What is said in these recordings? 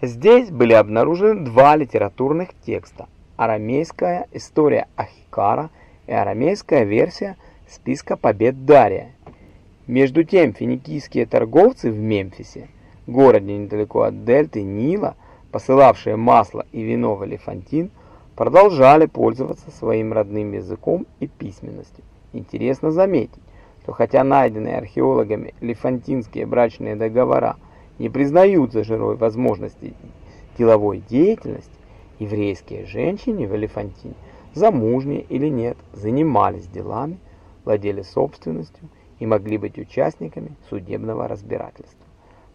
Здесь были обнаружены два литературных текста – арамейская история Ахикара и арамейская версия списка побед Дария. Между тем финикийские торговцы в Мемфисе, городе недалеко от дельты Нила, посылавшие масло и вино в Элефантин, продолжали пользоваться своим родным языком и письменностью. Интересно заметить, что хотя найденные археологами лефантинские брачные договора не признают за женой возможности деловой деятельности, еврейские женщины в Элефантине, замужние или нет, занимались делами, владели собственностью и могли быть участниками судебного разбирательства.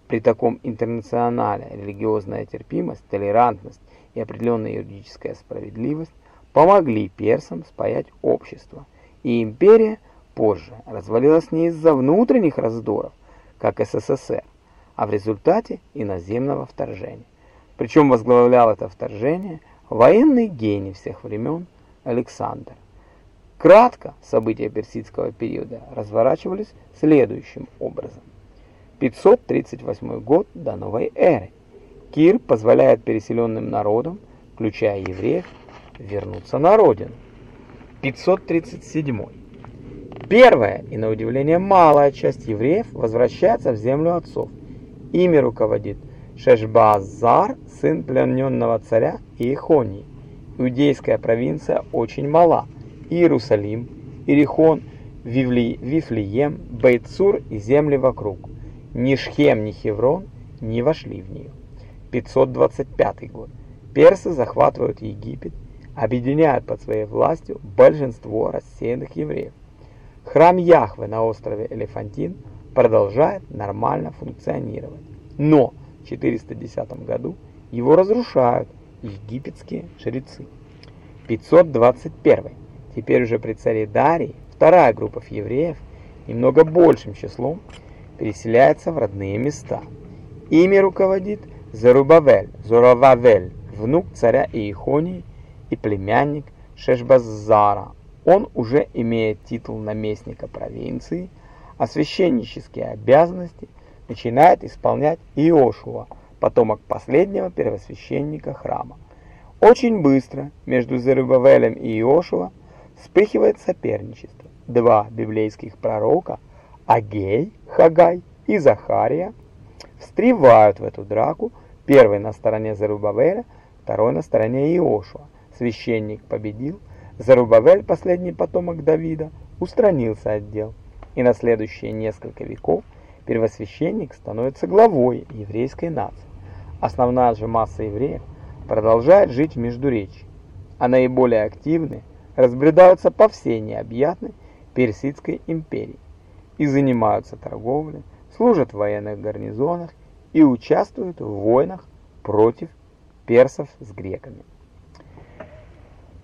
При таком интернационале религиозная терпимость, толерантность и определенная юридическая справедливость помогли персам спаять общество, и империя – позже развалилась не из-за внутренних раздоров, как СССР, а в результате иноземного вторжения. Причем возглавлял это вторжение военный гений всех времен Александр. Кратко события персидского периода разворачивались следующим образом. 538 год до новой эры. Кир позволяет переселенным народам, включая евреев, вернуться на родину. 537 Первая и, на удивление, малая часть евреев возвращается в землю отцов. Ими руководит Шешбазар, сын плененного царя Иехонии. Иудейская провинция очень мала. Иерусалим, Иерихон, Вивли, Вифлеем, Бейцур и земли вокруг. Ни Шхем, ни Хеврон не вошли в нее. 525 год. Персы захватывают Египет, объединяют под своей властью большинство рассеянных евреев. Храм Яхве на острове Элефантин продолжает нормально функционировать. Но в 410 году его разрушают египетские жрецы. 521. Теперь уже при царе Дарии вторая группа евреев немного большим числом переселяется в родные места. Ими руководит Зерубавель, Зоровавель, внук царя Иехонии и племянник Шешбазара, он уже имеет титул наместника провинции, а священнические обязанности начинает исполнять Иошуа, потомок последнего первосвященника храма. Очень быстро между Зерубавелем и Иошуа вспыхивает соперничество. Два библейских пророка, Агей, Хагай и Захария, встревают в эту драку, первый на стороне Зерубавеля, второй на стороне Иошуа. Священник победил, Зарубавель, последний потомок Давида, устранился от дел, и на следующие несколько веков первосвященник становится главой еврейской нации. Основная же масса евреев продолжает жить в Междуречии, а наиболее активные разбредаются по всей необъятной Персидской империи и занимаются торговлей, служат в военных гарнизонах и участвуют в войнах против персов с греками.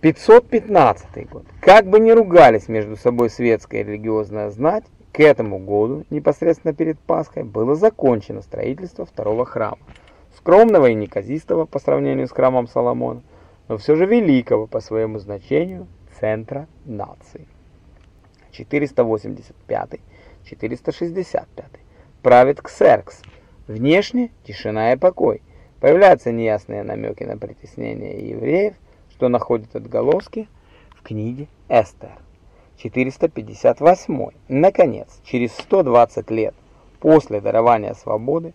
515 год. Как бы ни ругались между собой светская и религиозная знать, к этому году, непосредственно перед Пасхой, было закончено строительство второго храма. Скромного и неказистого по сравнению с храмом Соломона, но все же великого по своему значению центра нации. 485-465. Правит Ксеркс. Внешне тишина и покой. Появляются неясные намеки на притеснение евреев – что находит отголоски в книге Эстер. 458. Наконец, через 120 лет после дарования свободы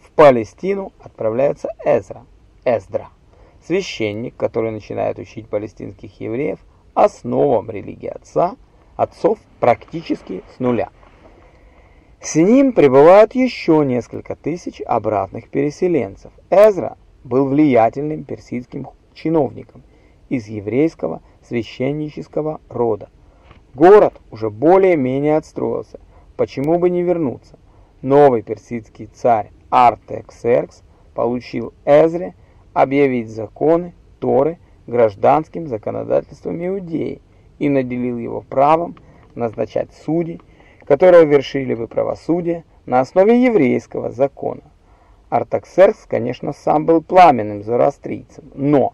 в Палестину отправляется Эзра, Эздра, священник, который начинает учить палестинских евреев основам религии отца, отцов практически с нуля. С ним прибывают еще несколько тысяч обратных переселенцев. Эзра был влиятельным персидским чиновником – из еврейского священнического рода. Город уже более-менее отстроился, почему бы не вернуться? Новый персидский царь Артексеркс получил Эзре объявить законы Торы гражданским законодательством Иудеи и наделил его правом назначать судей, которые вершили бы правосудие на основе еврейского закона. Артаксеркс, конечно, сам был пламенным зороастрийцем, но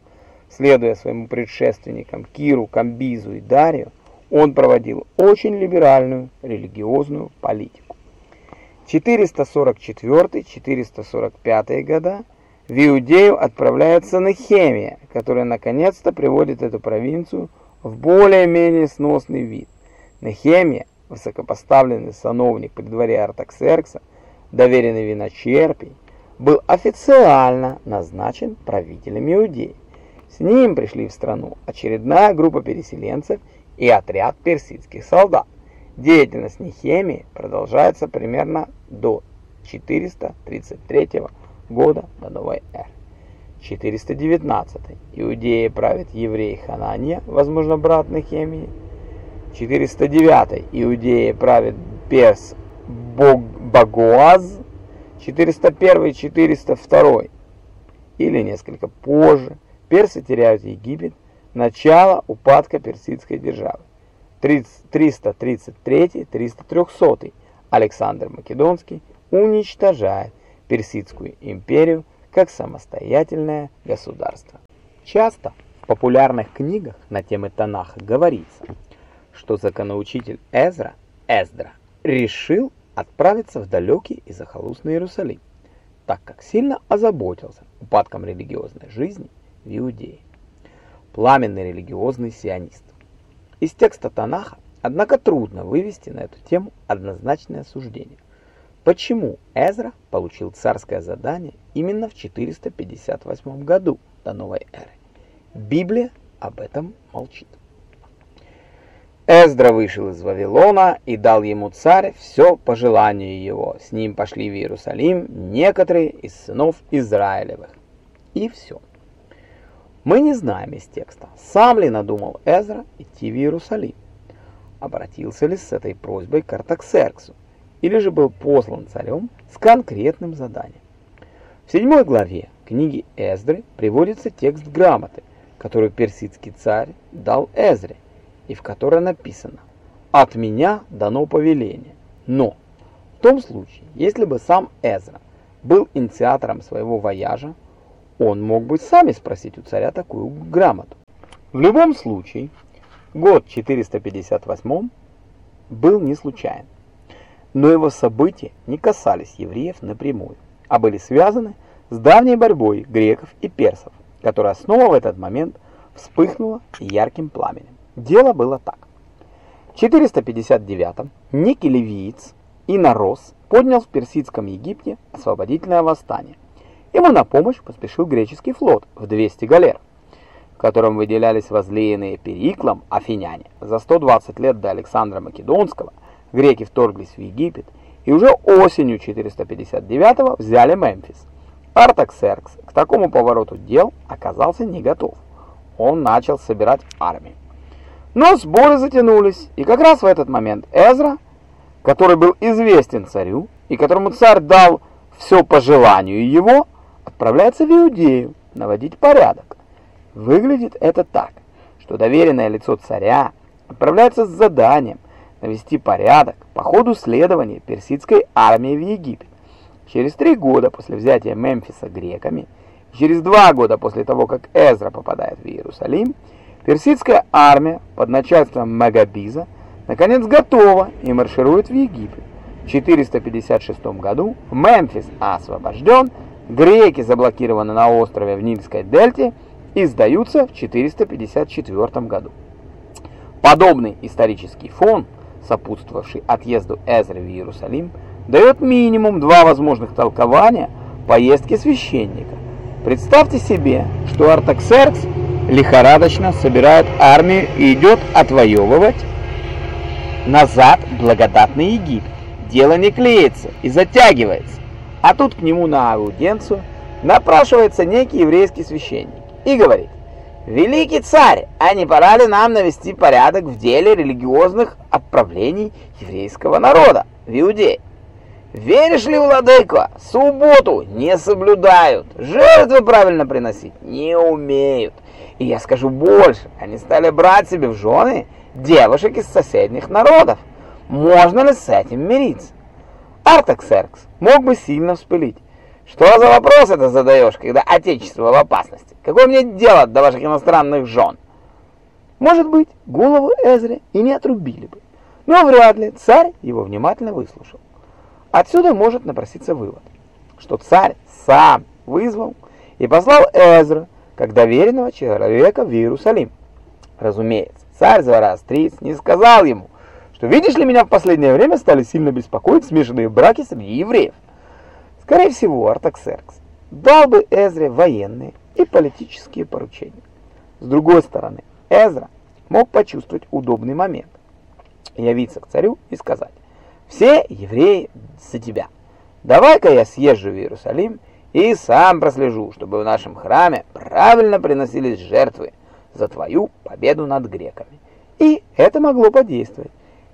Следуя своим предшественникам Киру, Камбизу и Дарию, он проводил очень либеральную религиозную политику. 444-445 года в Иудею отправляется Нехемия, который наконец-то приводит эту провинцию в более-менее сносный вид. Нехемия, высокопоставленный сановник при дворе Артаксеркса, доверенный виночерпий, был официально назначен правителем Иудеи. С ним пришли в страну очередная группа переселенцев и отряд персидских солдат. Деятельность Нехемии продолжается примерно до 433 года до новой эры. 419. Иудеи правит еврей Ханания, возможно, брат Нехемии. 409. Иудеи правит перс Бог Багуаз. 401 402 или несколько позже персы теряют Египет, начало упадка персидской державы. 333-300 Александр Македонский уничтожает Персидскую империю как самостоятельное государство. Часто в популярных книгах на темы Танаха говорится, что законоучитель Эзра, Эздра, решил отправиться в далекий и захолустный Иерусалим, так как сильно озаботился упадком религиозной жизни в Иудее. Пламенный религиозный сионист. Из текста Танаха, однако, трудно вывести на эту тему однозначное суждение. Почему Эзра получил царское задание именно в 458 году до новой эры? Библия об этом молчит. Эздра вышел из Вавилона и дал ему царь все по желанию его. С ним пошли в Иерусалим некоторые из сынов Израилевых. И все. Мы не знаем из текста, сам ли надумал Эзра идти в Иерусалим. Обратился ли с этой просьбой к Артаксерксу, или же был послан царем с конкретным заданием. В седьмой главе книги Эздры приводится текст грамоты, которую персидский царь дал Эзре – и в которой написано «От меня дано повеление». Но в том случае, если бы сам Эзра был инициатором своего вояжа, он мог бы сами спросить у царя такую грамоту. В любом случае, год 458 был не случайен, но его события не касались евреев напрямую, а были связаны с давней борьбой греков и персов, которая снова в этот момент вспыхнула ярким пламенем. Дело было так. В 459-м некий ливиец Инорос поднял в персидском Египте освободительное восстание. Ему на помощь поспешил греческий флот в 200 галер, в котором выделялись возлеянные Периклом афиняне. За 120 лет до Александра Македонского греки вторглись в Египет и уже осенью 459-го взяли Мемфис. Артаксеркс к такому повороту дел оказался не готов. Он начал собирать армию. Но сборы затянулись, и как раз в этот момент Эзра, который был известен царю, и которому царь дал все по желанию его, отправляется в Иудею наводить порядок. Выглядит это так, что доверенное лицо царя отправляется с заданием навести порядок по ходу следования персидской армии в Египет. Через три года после взятия Мемфиса греками, через два года после того, как Эзра попадает в Иерусалим, Персидская армия под начальством Магабиза наконец готова и марширует в Египет. В 456 году Мемфис освобожден, греки заблокированы на острове в Нильской дельте и сдаются в 454 году. Подобный исторический фон, сопутствовавший отъезду Эзры в Иерусалим, дает минимум два возможных толкования поездки священника. Представьте себе, что Артаксеркс лихорадочно собирает армию и идет отвоевывать назад благодатный Египет. Дело не клеится и затягивается. А тут к нему на аудиенцию напрашивается некий еврейский священник и говорит, «Великий царь, а не пора ли нам навести порядок в деле религиозных отправлений еврейского народа в Иудее? Веришь ли, владыка, субботу не соблюдают, жертвы правильно приносить не умеют, и я скажу больше, они стали брать себе в жены девушек из соседних народов. Можно ли с этим мириться? Артаксеркс мог бы сильно вспылить. Что за вопрос это задаешь, когда отечество в опасности? Какое мне дело до ваших иностранных жен? Может быть, голову Эзре и не отрубили бы. Но вряд ли царь его внимательно выслушал. Отсюда может напроситься вывод, что царь сам вызвал и послал Эзра, как доверенного человека в Иерусалим. Разумеется, царь Зороастриец не сказал ему, что видишь ли, меня в последнее время стали сильно беспокоить смешанные браки среди евреев. Скорее всего, Артаксеркс дал бы Эзре военные и политические поручения. С другой стороны, Эзра мог почувствовать удобный момент, явиться к царю и сказать, «Все евреи за тебя. Давай-ка я съезжу в Иерусалим и сам прослежу, чтобы в нашем храме правильно приносились жертвы за твою победу над греками». И это могло подействовать.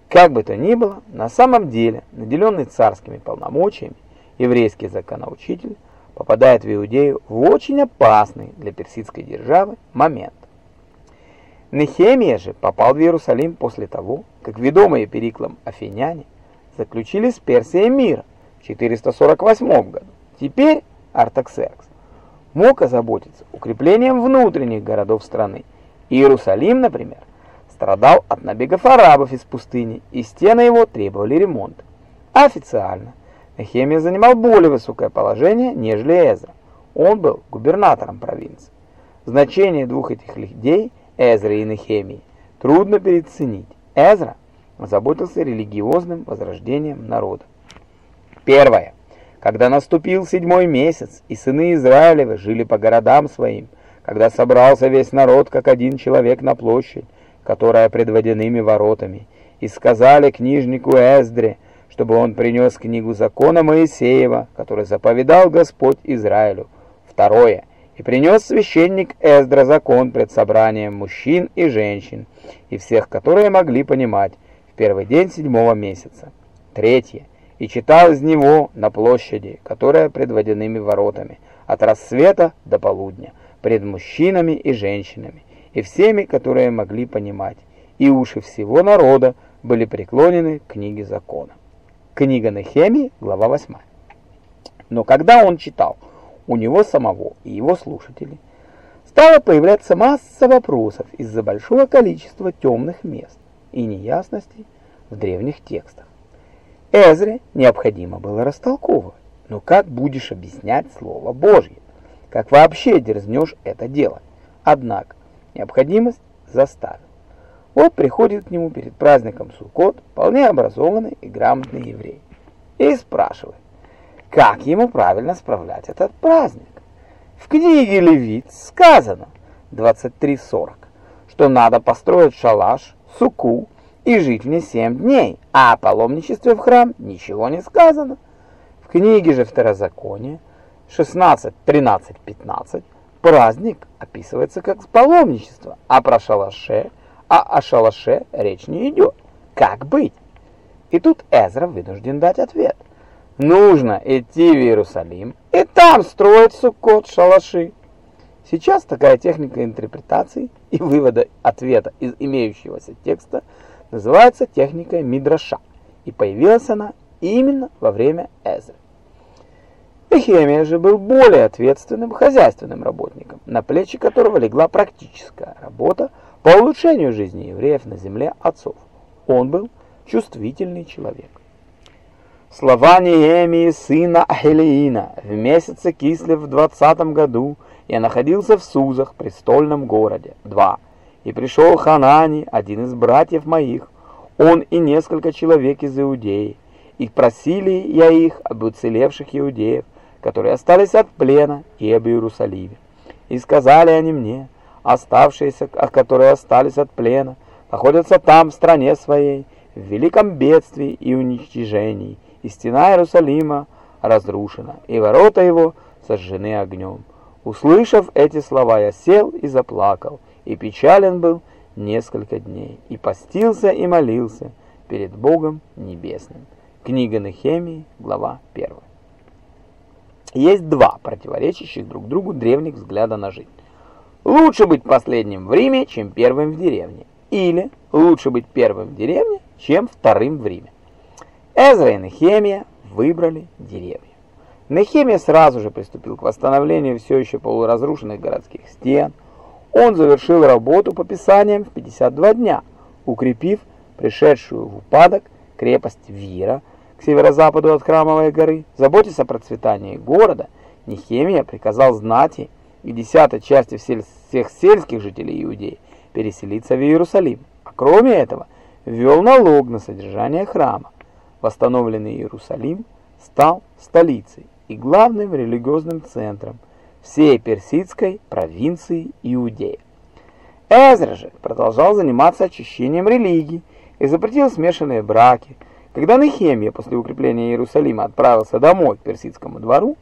Как бы то ни было, на самом деле, наделенный царскими полномочиями, еврейский законоучитель попадает в Иудею в очень опасный для персидской державы момент. Нехемия же попал в Иерусалим после того, как ведомые Периклом афиняне заключили с Персией мир в 448 году. Теперь Артаксеркс мог озаботиться укреплением внутренних городов страны. Иерусалим, например, страдал от набегов арабов из пустыни, и стены его требовали ремонта. Официально Нехемия занимал более высокое положение, нежели Эзра. Он был губернатором провинции. Значение двух этих людей, Эзры и Нехемии, трудно переоценить. Эзра заботился религиозным возрождением народа. Первое. Когда наступил седьмой месяц, и сыны Израилевы жили по городам своим, когда собрался весь народ, как один человек на площадь, которая пред водяными воротами, и сказали книжнику Эздре, чтобы он принес книгу закона Моисеева, который заповедал Господь Израилю. Второе. И принес священник Эздра закон пред собранием мужчин и женщин, и всех, которые могли понимать, в первый день седьмого месяца. Третье. И читал из него на площади, которая пред водяными воротами, от рассвета до полудня, пред мужчинами и женщинами, и всеми, которые могли понимать, и уши всего народа были преклонены к книге закона. Книга Нехемии, глава 8. Но когда он читал, у него самого и его слушателей стала появляться масса вопросов из-за большого количества темных мест и неясностей в древних текстах. Эзре необходимо было растолковывать, но как будешь объяснять Слово Божье? Как вообще дерзнешь это делать? Однако, Необходимость заставил. Вот приходит к нему перед праздником Суккот вполне образованный и грамотный еврей и спрашивает, как ему правильно справлять этот праздник. В книге Левит сказано 23.40, что надо построить шалаш, суку и жить в ней семь дней, а о паломничестве в храм ничего не сказано. В книге же Второзакония 16, 13, 15 Праздник описывается как паломничество, а про шалаше, а о шалаше речь не идет. Как быть? И тут Эзра вынужден дать ответ. Нужно идти в Иерусалим и там строить суккот шалаши. Сейчас такая техника интерпретации и вывода ответа из имеющегося текста называется техникой Мидраша, и появилась она именно во время Эзры. Нехемия же был более ответственным хозяйственным работником, на плечи которого легла практическая работа по улучшению жизни евреев на земле отцов. Он был чувствительный человек. Слова Неемии, сына Ахилиина, в месяце Кислев в двадцатом году я находился в Сузах, престольном городе. 2. И пришел Ханани, один из братьев моих, он и несколько человек из Иудеи. И просили я их об уцелевших иудеев, которые остались от плена, и об Иерусалиме. И сказали они мне, оставшиеся, которые остались от плена, находятся там, в стране своей, в великом бедствии и уничтожении, и стена Иерусалима разрушена, и ворота его сожжены огнем. Услышав эти слова, я сел и заплакал, и печален был несколько дней, и постился и молился перед Богом Небесным. Книга Нехемии, глава 1. Есть два противоречащих друг другу древних взгляда на жизнь. Лучше быть последним в Риме, чем первым в деревне. Или лучше быть первым в деревне, чем вторым в Риме. Эзра и Нехемия выбрали деревню. Нехемия сразу же приступил к восстановлению все еще полуразрушенных городских стен. Он завершил работу по писаниям в 52 дня, укрепив пришедшую в упадок крепость Вира, к северо-западу от Храмовой горы, заботясь о процветании города, Нехемия приказал знати и десятой части всех сельских жителей Иудеи переселиться в Иерусалим. А кроме этого, ввел налог на содержание храма. Восстановленный Иерусалим стал столицей и главным религиозным центром всей персидской провинции Иудея. Эзра же продолжал заниматься очищением религии и запретил смешанные браки. Когда Нехемия после укрепления Иерусалима отправился домой к персидскому двору,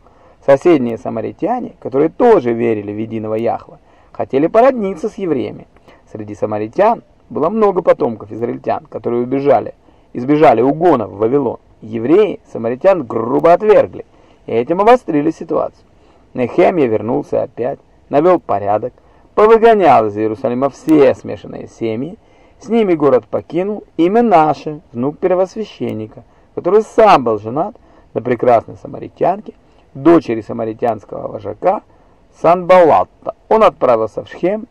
соседние самаритяне, которые тоже верили в единого Яхва, хотели породниться с евреями. Среди самаритян было много потомков израильтян, которые убежали, избежали угона в Вавилон. Евреи самаритян грубо отвергли, и этим обострили ситуацию. Нехемия вернулся опять, навел порядок, повыгонял из Иерусалима все смешанные семьи, с ними город покинул имя наше, внук первосвященника, который сам был женат на прекрасной самаритянке, дочери самаритянского вожака Санбалатта. Он отправился в Шхем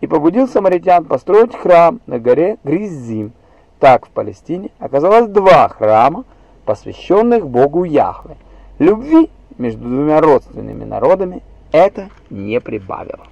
и побудил самаритян построить храм на горе Гриззим. Так в Палестине оказалось два храма, посвященных Богу Яхве. Любви между двумя родственными народами это не прибавило.